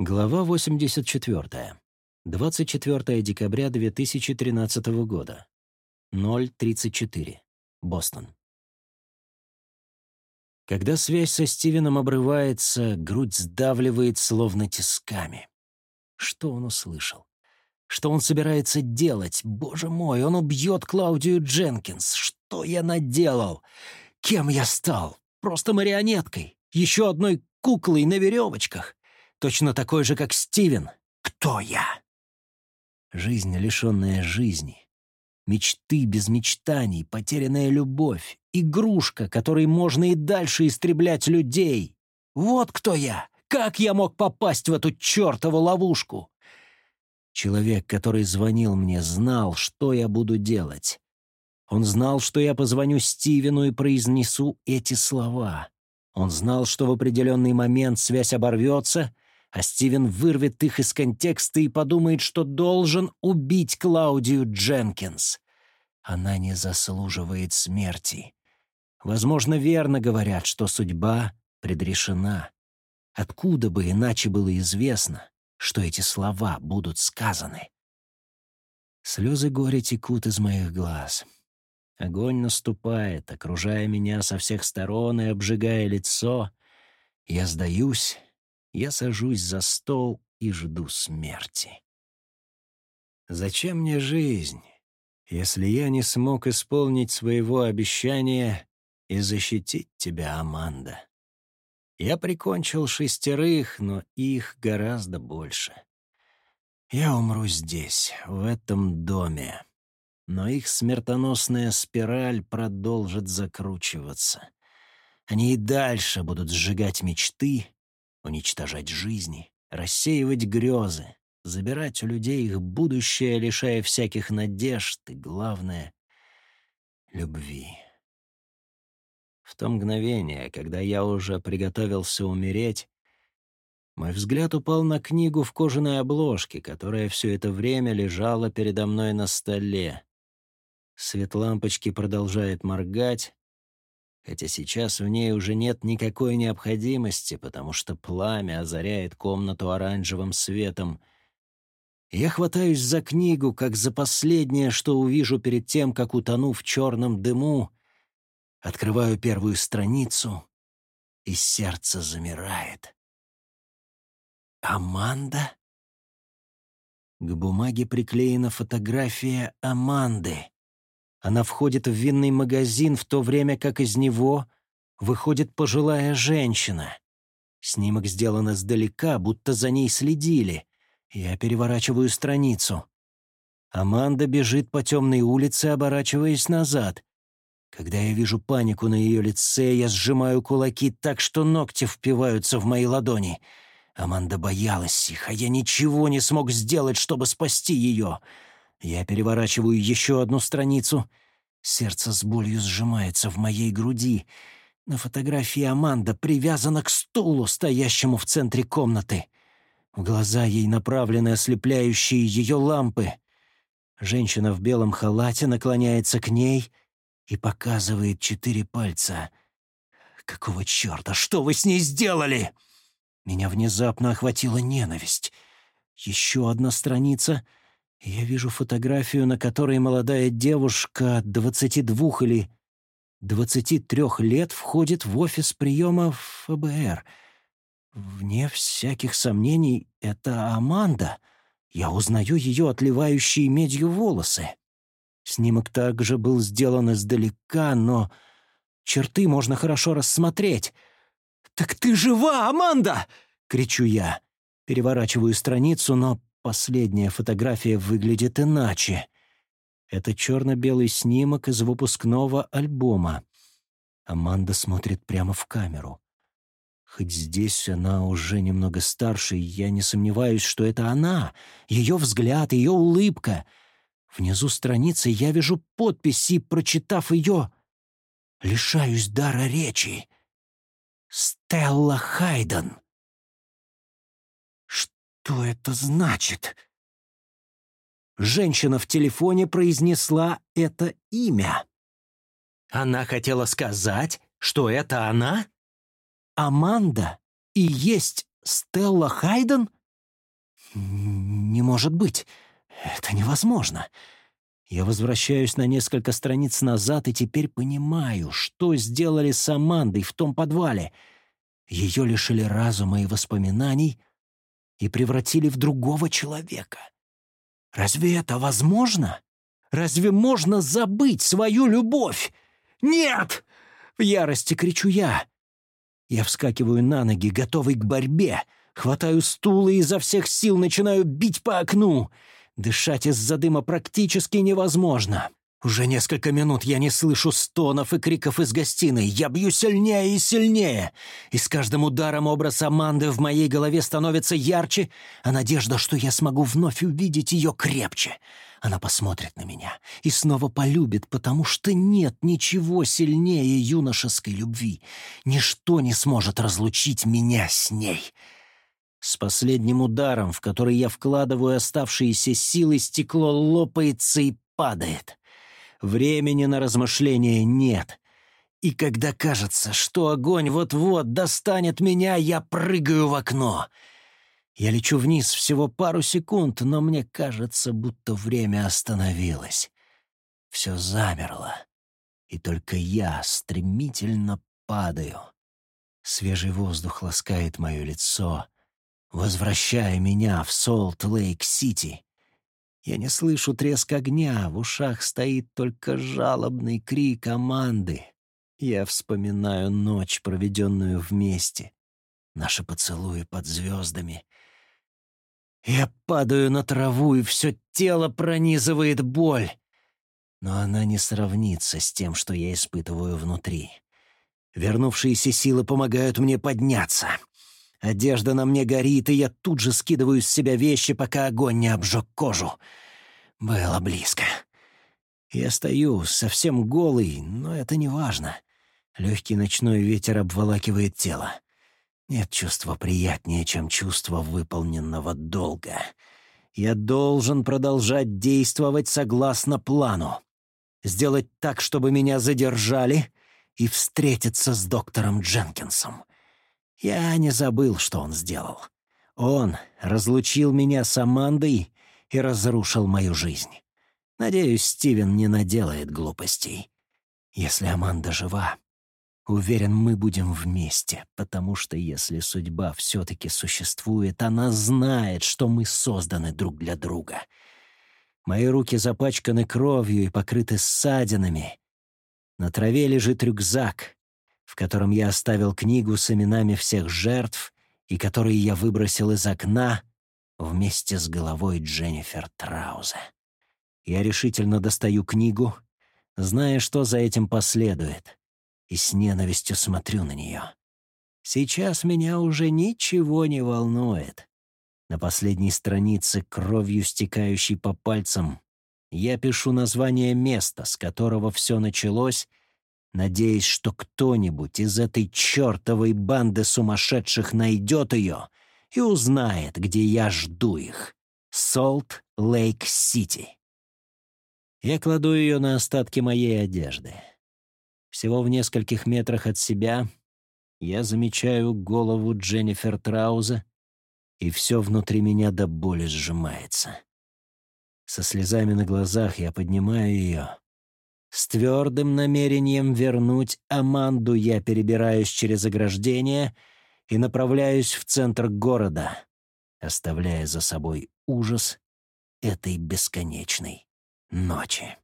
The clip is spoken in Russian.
Глава 84. 24 декабря 2013 года. 0.34. Бостон. Когда связь со Стивеном обрывается, грудь сдавливает словно тисками. Что он услышал? Что он собирается делать? Боже мой, он убьет Клаудию Дженкинс. Что я наделал? Кем я стал? Просто марионеткой? Еще одной куклой на веревочках? Точно такой же, как Стивен. Кто я? Жизнь, лишенная жизни. Мечты без мечтаний, потерянная любовь, игрушка, которой можно и дальше истреблять людей. Вот кто я! Как я мог попасть в эту чертову ловушку? Человек, который звонил мне, знал, что я буду делать. Он знал, что я позвоню Стивену и произнесу эти слова. Он знал, что в определенный момент связь оборвется — а Стивен вырвет их из контекста и подумает, что должен убить Клаудию Дженкинс. Она не заслуживает смерти. Возможно, верно говорят, что судьба предрешена. Откуда бы иначе было известно, что эти слова будут сказаны? Слезы горя текут из моих глаз. Огонь наступает, окружая меня со всех сторон и обжигая лицо. Я сдаюсь я сажусь за стол и жду смерти. Зачем мне жизнь, если я не смог исполнить своего обещания и защитить тебя, Аманда? Я прикончил шестерых, но их гораздо больше. Я умру здесь, в этом доме. Но их смертоносная спираль продолжит закручиваться. Они и дальше будут сжигать мечты, уничтожать жизни, рассеивать грезы, забирать у людей их будущее, лишая всяких надежд и, главное, любви. В то мгновение, когда я уже приготовился умереть, мой взгляд упал на книгу в кожаной обложке, которая все это время лежала передо мной на столе. Свет лампочки продолжает моргать, хотя сейчас в ней уже нет никакой необходимости, потому что пламя озаряет комнату оранжевым светом. Я хватаюсь за книгу, как за последнее, что увижу перед тем, как утону в черном дыму, открываю первую страницу, и сердце замирает. «Аманда?» К бумаге приклеена фотография Аманды. Она входит в винный магазин в то время, как из него выходит пожилая женщина. Снимок сделан издалека, будто за ней следили. Я переворачиваю страницу. Аманда бежит по темной улице, оборачиваясь назад. Когда я вижу панику на ее лице, я сжимаю кулаки так, что ногти впиваются в мои ладони. Аманда боялась их, а я ничего не смог сделать, чтобы спасти ее. Я переворачиваю еще одну страницу. Сердце с болью сжимается в моей груди. На фотографии Аманда привязана к стулу, стоящему в центре комнаты. В глаза ей направлены ослепляющие ее лампы. Женщина в белом халате наклоняется к ней и показывает четыре пальца. «Какого черта? Что вы с ней сделали?» Меня внезапно охватила ненависть. Еще одна страница — я вижу фотографию, на которой молодая девушка 22 или 23 лет входит в офис приема ФБР. Вне всяких сомнений, это Аманда. Я узнаю ее отливающие медью волосы. Снимок также был сделан издалека, но черты можно хорошо рассмотреть. «Так ты жива, Аманда!» — кричу я. Переворачиваю страницу, но Последняя фотография выглядит иначе. Это черно-белый снимок из выпускного альбома. Аманда смотрит прямо в камеру. Хоть здесь она уже немного старше, я не сомневаюсь, что это она. Ее взгляд, ее улыбка. Внизу страницы я вижу подпись и, прочитав ее, лишаюсь дара речи. «Стелла Хайден». Что это значит? Женщина в телефоне произнесла это имя. Она хотела сказать, что это она? Аманда и есть Стелла Хайден? Не может быть. Это невозможно. Я возвращаюсь на несколько страниц назад и теперь понимаю, что сделали с Амандой в том подвале. Ее лишили разума и воспоминаний и превратили в другого человека. Разве это возможно? Разве можно забыть свою любовь? Нет! В ярости кричу я. Я вскакиваю на ноги, готовый к борьбе. Хватаю стул и изо всех сил начинаю бить по окну. Дышать из-за дыма практически невозможно. Уже несколько минут я не слышу стонов и криков из гостиной. Я бью сильнее и сильнее. И с каждым ударом образ Аманды в моей голове становится ярче, а надежда, что я смогу вновь увидеть ее крепче. Она посмотрит на меня и снова полюбит, потому что нет ничего сильнее юношеской любви. Ничто не сможет разлучить меня с ней. С последним ударом, в который я вкладываю оставшиеся силы, стекло лопается и падает. Времени на размышления нет. И когда кажется, что огонь вот-вот достанет меня, я прыгаю в окно. Я лечу вниз всего пару секунд, но мне кажется, будто время остановилось. Все замерло. И только я стремительно падаю. Свежий воздух ласкает мое лицо, возвращая меня в Солт-Лейк-Сити. Я не слышу треск огня, в ушах стоит только жалобный крик команды. Я вспоминаю ночь, проведенную вместе, наши поцелуи под звездами. Я падаю на траву, и все тело пронизывает боль. Но она не сравнится с тем, что я испытываю внутри. Вернувшиеся силы помогают мне подняться. Одежда на мне горит, и я тут же скидываю с себя вещи, пока огонь не обжег кожу. Было близко. Я стою, совсем голый, но это не важно. Легкий ночной ветер обволакивает тело. Нет чувства приятнее, чем чувство выполненного долга. Я должен продолжать действовать согласно плану. Сделать так, чтобы меня задержали, и встретиться с доктором Дженкинсом. Я не забыл, что он сделал. Он разлучил меня с Амандой и разрушил мою жизнь. Надеюсь, Стивен не наделает глупостей. Если Аманда жива, уверен, мы будем вместе, потому что если судьба все-таки существует, она знает, что мы созданы друг для друга. Мои руки запачканы кровью и покрыты ссадинами. На траве лежит рюкзак в котором я оставил книгу с именами всех жертв и которые я выбросил из окна вместе с головой Дженнифер Траузе. Я решительно достаю книгу, зная, что за этим последует, и с ненавистью смотрю на нее. Сейчас меня уже ничего не волнует. На последней странице, кровью стекающей по пальцам, я пишу название места, с которого все началось, надеясь, что кто-нибудь из этой чертовой банды сумасшедших найдет ее и узнает, где я жду их. Солт-Лейк-Сити. Я кладу ее на остатки моей одежды. Всего в нескольких метрах от себя я замечаю голову Дженнифер Трауза, и все внутри меня до боли сжимается. Со слезами на глазах я поднимаю ее с твердым намерением вернуть Аманду я перебираюсь через ограждение и направляюсь в центр города, оставляя за собой ужас этой бесконечной ночи.